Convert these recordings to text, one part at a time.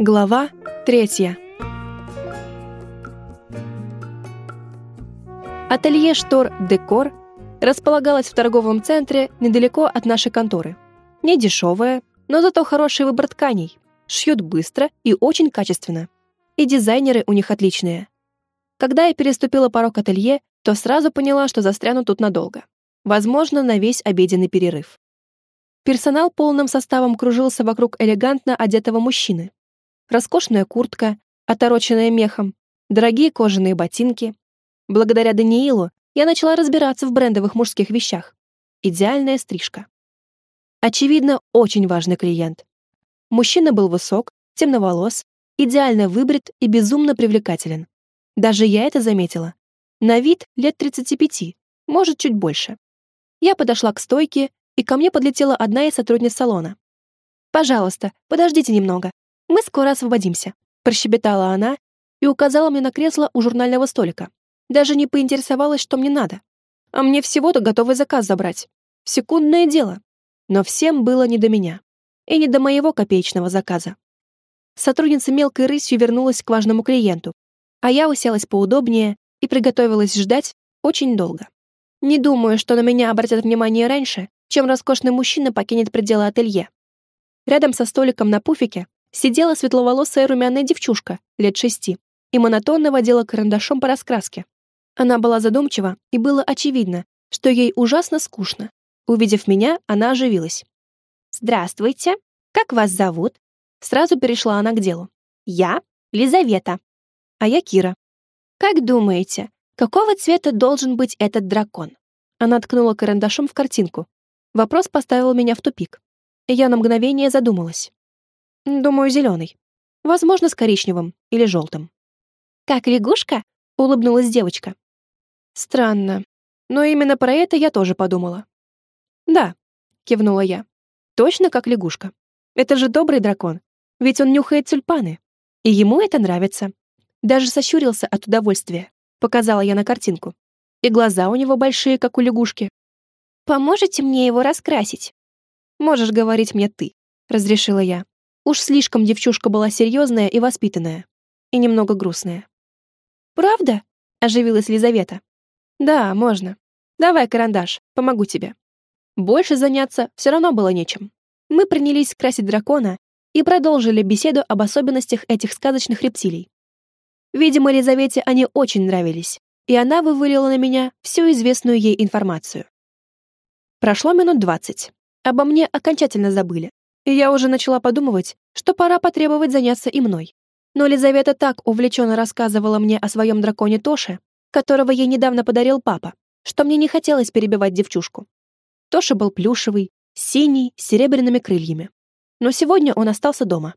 Глава третья. Ателье «Штор Декор» располагалось в торговом центре недалеко от нашей конторы. Не дешевое, но зато хороший выбор тканей. Шьют быстро и очень качественно. И дизайнеры у них отличные. Когда я переступила порог ателье, то сразу поняла, что застряну тут надолго. Возможно, на весь обеденный перерыв. Персонал полным составом кружился вокруг элегантно одетого мужчины, роскошная куртка, отороченная мехом, дорогие кожаные ботинки. Благодаря Даниилу я начала разбираться в брендовых мужских вещах. Идеальная стрижка. Очевидно, очень важный клиент. Мужчина был высок, темноволос, идеально выбрит и безумно привлекателен. Даже я это заметила. На вид лет 35, может, чуть больше. Я подошла к стойке, и ко мне подлетела одна из сотрудниц салона. «Пожалуйста, подождите немного. Мы скоро освободимся», — прощебетала она и указала мне на кресло у журнального столика. Даже не поинтересовалась, что мне надо. А мне всего-то готовый заказ забрать. Секундное дело. Но всем было не до меня. И не до моего копеечного заказа. Сотрудница мелкой рысью вернулась к важному клиенту, а я уселась поудобнее и приготовилась ждать очень долго. Не думаю, что на меня обратят внимание раньше, чем роскошный мужчина покинет пределы ателье. Рядом со столиком на пуфике сидела светловолосая румяная девчушка лет шести и монотонно водила карандашом по раскраске. Она была задумчива, и было очевидно, что ей ужасно скучно. Увидев меня, она оживилась. «Здравствуйте. Как вас зовут?» Сразу перешла она к делу. «Я Лизавета. А я Кира. Как думаете, какого цвета должен быть этот дракон?» Она ткнула карандашом в картинку. Вопрос поставил меня в тупик. Я на мгновение задумалась. Думаю, зеленый. Возможно, с коричневым или желтым. «Как лягушка?» — улыбнулась девочка. Странно. Но именно про это я тоже подумала. «Да», — кивнула я. «Точно как лягушка. Это же добрый дракон. Ведь он нюхает тюльпаны. И ему это нравится. Даже сощурился от удовольствия. Показала я на картинку. И глаза у него большие, как у лягушки. «Поможете мне его раскрасить?» «Можешь говорить мне ты», — разрешила я. Уж слишком девчушка была серьезная и воспитанная. И немного грустная. «Правда?» — оживилась Лизавета. «Да, можно. Давай карандаш, помогу тебе». Больше заняться все равно было нечем. Мы принялись красить дракона и продолжили беседу об особенностях этих сказочных рептилий. Видимо, Лизавете они очень нравились, и она вывалила на меня всю известную ей информацию. Прошло минут двадцать. Обо мне окончательно забыли, и я уже начала подумывать, что пора потребовать заняться и мной. Но Лизавета так увлеченно рассказывала мне о своем драконе Тоше, которого ей недавно подарил папа, что мне не хотелось перебивать девчушку. Тоша был плюшевый, синий, с серебряными крыльями. Но сегодня он остался дома.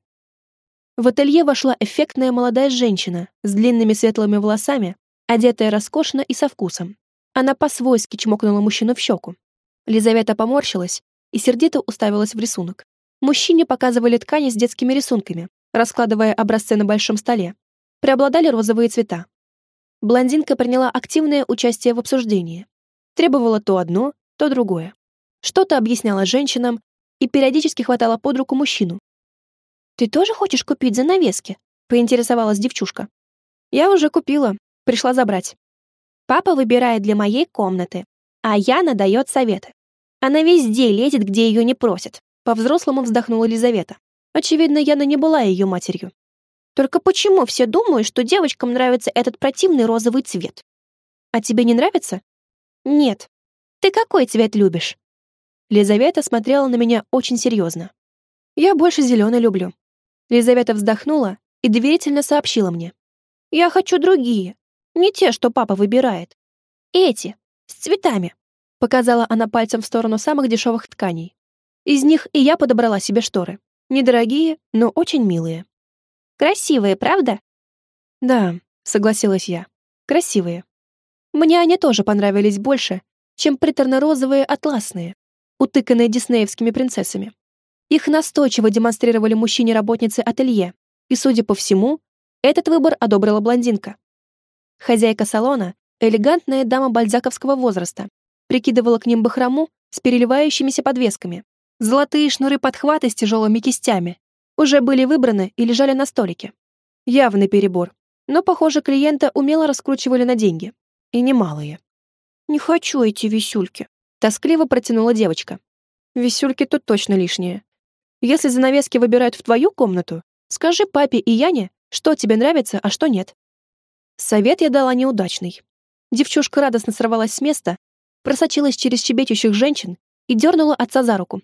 В ателье вошла эффектная молодая женщина с длинными светлыми волосами, одетая роскошно и со вкусом. Она по-свойски чмокнула мужчину в щеку. Лизавета поморщилась и сердито уставилась в рисунок. Мужчине показывали ткани с детскими рисунками, раскладывая образцы на большом столе. Преобладали розовые цвета. Блондинка приняла активное участие в обсуждении. Требовала то одно, то другое. Что-то объясняла женщинам и периодически хватала под руку мужчину. «Ты тоже хочешь купить занавески?» — поинтересовалась девчушка. «Я уже купила. Пришла забрать. Папа выбирает для моей комнаты, а Яна дает советы. Она везде лезет, где ее не просят. По-взрослому вздохнула Елизавета. Очевидно, Яна не была ее матерью. Только почему все думают, что девочкам нравится этот противный розовый цвет? А тебе не нравится? Нет. Ты какой цвет любишь? Лизавета смотрела на меня очень серьезно. Я больше зеленый люблю. Лизавета вздохнула и доверительно сообщила мне. Я хочу другие, не те, что папа выбирает. Эти, с цветами. Показала она пальцем в сторону самых дешевых тканей. Из них и я подобрала себе шторы. Недорогие, но очень милые. Красивые, правда? Да, согласилась я. Красивые. Мне они тоже понравились больше, чем приторно-розовые атласные, утыканные диснеевскими принцессами. Их настойчиво демонстрировали мужчине-работницы ателье, и, судя по всему, этот выбор одобрила блондинка. Хозяйка салона, элегантная дама бальзаковского возраста, прикидывала к ним бахрому с переливающимися подвесками, золотые шнуры-подхваты с тяжелыми кистями уже были выбраны и лежали на столике. Явный перебор. Но, похоже, клиента умело раскручивали на деньги. И немалые. «Не хочу эти висюльки», — тоскливо протянула девочка. «Висюльки тут точно лишние. Если занавески выбирают в твою комнату, скажи папе и Яне, что тебе нравится, а что нет». Совет я дала неудачный. Девчушка радостно сорвалась с места, просочилась через щебечущих женщин и дернула отца за руку.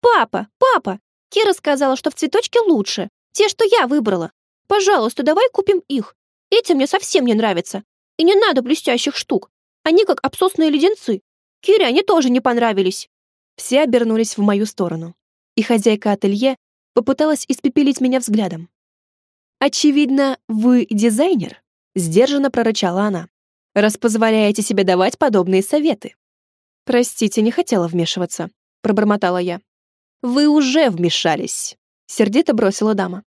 «Папа! Папа! Кира сказала, что в цветочке лучше. Те, что я выбрала. Пожалуйста, давай купим их. Эти мне совсем не нравятся. И не надо блестящих штук. Они как обсосные леденцы. Кире они тоже не понравились». Все обернулись в мою сторону. И хозяйка ателье попыталась испепелить меня взглядом. «Очевидно, вы дизайнер?» — сдержанно прорычала она. «Раз позволяете себе давать подобные советы». «Простите, не хотела вмешиваться», — пробормотала я. «Вы уже вмешались», — сердито бросила дама.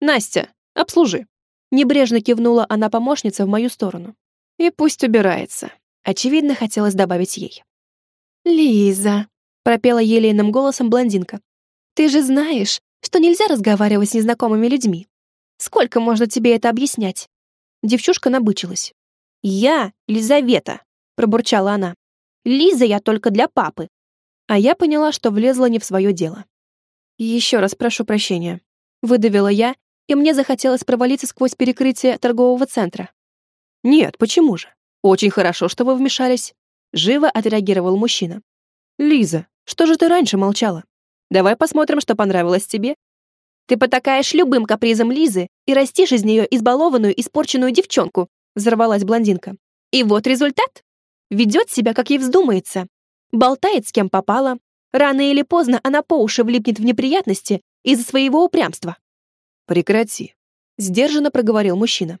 «Настя, обслужи». Небрежно кивнула она помощница в мою сторону. «И пусть убирается». Очевидно, хотелось добавить ей. «Лиза», — пропела елейным голосом блондинка. «Ты же знаешь, что нельзя разговаривать с незнакомыми людьми. Сколько можно тебе это объяснять?» Девчушка набычилась. «Я Лизавета», — пробурчала она. «Лиза я только для папы а я поняла, что влезла не в свое дело. «Еще раз прошу прощения», — выдавила я, и мне захотелось провалиться сквозь перекрытие торгового центра. «Нет, почему же? Очень хорошо, что вы вмешались», — живо отреагировал мужчина. «Лиза, что же ты раньше молчала? Давай посмотрим, что понравилось тебе». «Ты потакаешь любым капризом Лизы и растишь из нее избалованную, испорченную девчонку», — взорвалась блондинка. «И вот результат. Ведет себя, как ей вздумается, болтает с кем попало. Рано или поздно она по уши влипнет в неприятности из-за своего упрямства. «Прекрати», — сдержанно проговорил мужчина.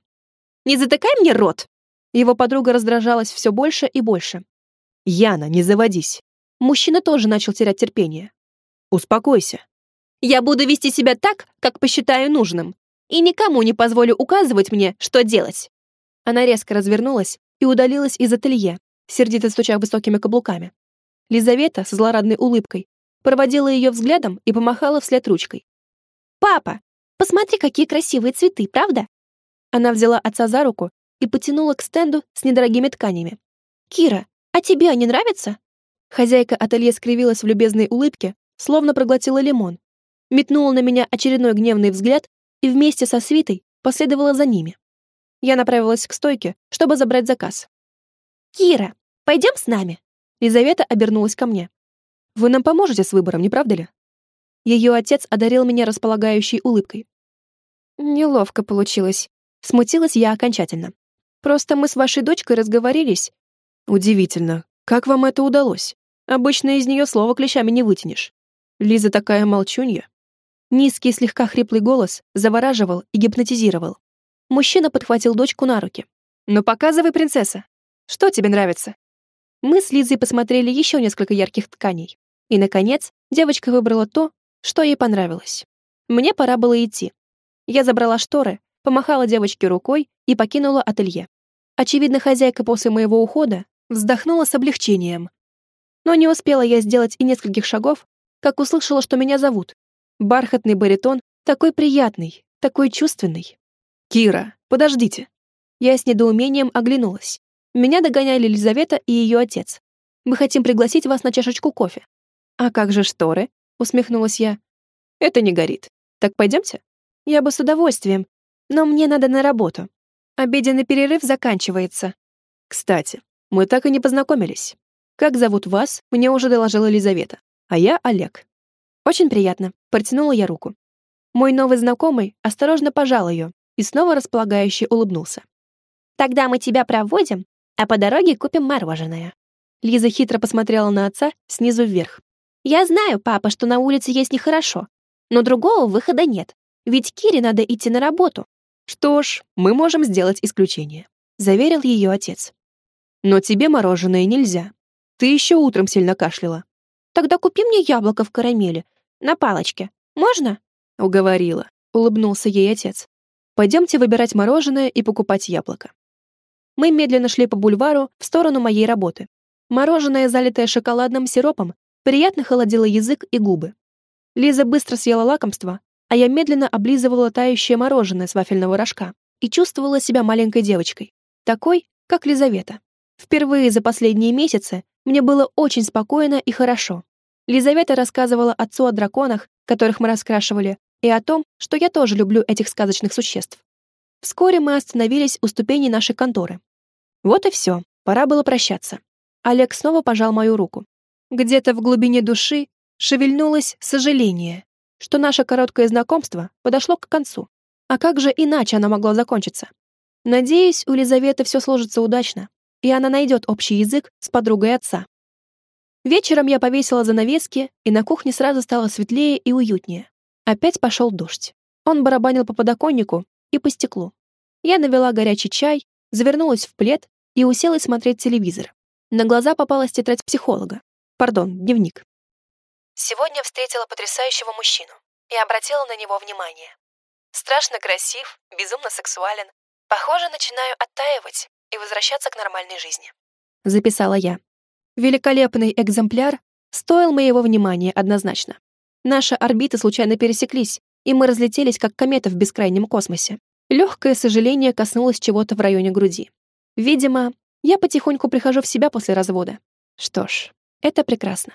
«Не затыкай мне рот!» Его подруга раздражалась все больше и больше. «Яна, не заводись!» Мужчина тоже начал терять терпение. «Успокойся!» «Я буду вести себя так, как посчитаю нужным, и никому не позволю указывать мне, что делать!» Она резко развернулась и удалилась из ателье, сердито стуча высокими каблуками. Лизавета с злорадной улыбкой проводила ее взглядом и помахала вслед ручкой. «Папа, посмотри, какие красивые цветы, правда?» Она взяла отца за руку и потянула к стенду с недорогими тканями. «Кира, а тебе они нравятся?» Хозяйка ателье скривилась в любезной улыбке, словно проглотила лимон, метнула на меня очередной гневный взгляд и вместе со свитой последовала за ними. Я направилась к стойке, чтобы забрать заказ. «Кира, пойдем с нами?» Лизавета обернулась ко мне. «Вы нам поможете с выбором, не правда ли?» Ее отец одарил меня располагающей улыбкой. Неловко получилось. Смутилась я окончательно. Просто мы с вашей дочкой разговорились. Удивительно. Как вам это удалось? Обычно из нее слова клещами не вытянешь. Лиза такая молчунья. Низкий, слегка хриплый голос завораживал и гипнотизировал. Мужчина подхватил дочку на руки. «Ну показывай, принцесса. Что тебе нравится?» Мы с Лизой посмотрели еще несколько ярких тканей. И, наконец, девочка выбрала то, что ей понравилось. Мне пора было идти. Я забрала шторы, помахала девочке рукой и покинула ателье. Очевидно, хозяйка после моего ухода вздохнула с облегчением. Но не успела я сделать и нескольких шагов, как услышала, что меня зовут. Бархатный баритон, такой приятный, такой чувственный. «Кира, подождите!» Я с недоумением оглянулась. Меня догоняли Елизавета и ее отец. Мы хотим пригласить вас на чашечку кофе». «А как же шторы?» — усмехнулась я. «Это не горит. Так пойдемте?» «Я бы с удовольствием, но мне надо на работу. Обеденный перерыв заканчивается». «Кстати, мы так и не познакомились. Как зовут вас, мне уже доложила Елизавета, а я Олег». «Очень приятно», — протянула я руку. Мой новый знакомый осторожно пожал ее и снова располагающе улыбнулся. «Тогда мы тебя проводим, а по дороге купим мороженое». Лиза хитро посмотрела на отца снизу вверх. «Я знаю, папа, что на улице есть нехорошо, но другого выхода нет, ведь Кире надо идти на работу». «Что ж, мы можем сделать исключение», — заверил ее отец. «Но тебе мороженое нельзя. Ты еще утром сильно кашляла». «Тогда купи мне яблоко в карамели, на палочке. Можно?» Уговорила, улыбнулся ей отец. «Пойдемте выбирать мороженое и покупать яблоко». Мы медленно шли по бульвару в сторону моей работы. Мороженое, залитое шоколадным сиропом, приятно холодило язык и губы. Лиза быстро съела лакомство, а я медленно облизывала тающее мороженое с вафельного рожка и чувствовала себя маленькой девочкой, такой, как Лизавета. Впервые за последние месяцы мне было очень спокойно и хорошо. Лизавета рассказывала отцу о драконах, которых мы раскрашивали, и о том, что я тоже люблю этих сказочных существ. Вскоре мы остановились у ступеней нашей конторы. Вот и все, пора было прощаться. Олег снова пожал мою руку. Где-то в глубине души шевельнулось сожаление, что наше короткое знакомство подошло к концу. А как же иначе оно могло закончиться? Надеюсь, у Лизаветы все сложится удачно, и она найдет общий язык с подругой отца. Вечером я повесила занавески, и на кухне сразу стало светлее и уютнее. Опять пошел дождь. Он барабанил по подоконнику и по стеклу. Я навела горячий чай, завернулась в плед и уселась смотреть телевизор. На глаза попалась тетрадь психолога. Пардон, дневник. Сегодня встретила потрясающего мужчину и обратила на него внимание. Страшно красив, безумно сексуален. Похоже, начинаю оттаивать и возвращаться к нормальной жизни. Записала я. Великолепный экземпляр стоил моего внимания однозначно. Наши орбиты случайно пересеклись, и мы разлетелись, как кометы в бескрайнем космосе. Легкое сожаление коснулось чего-то в районе груди. Видимо, я потихоньку прихожу в себя после развода. Что ж, это прекрасно.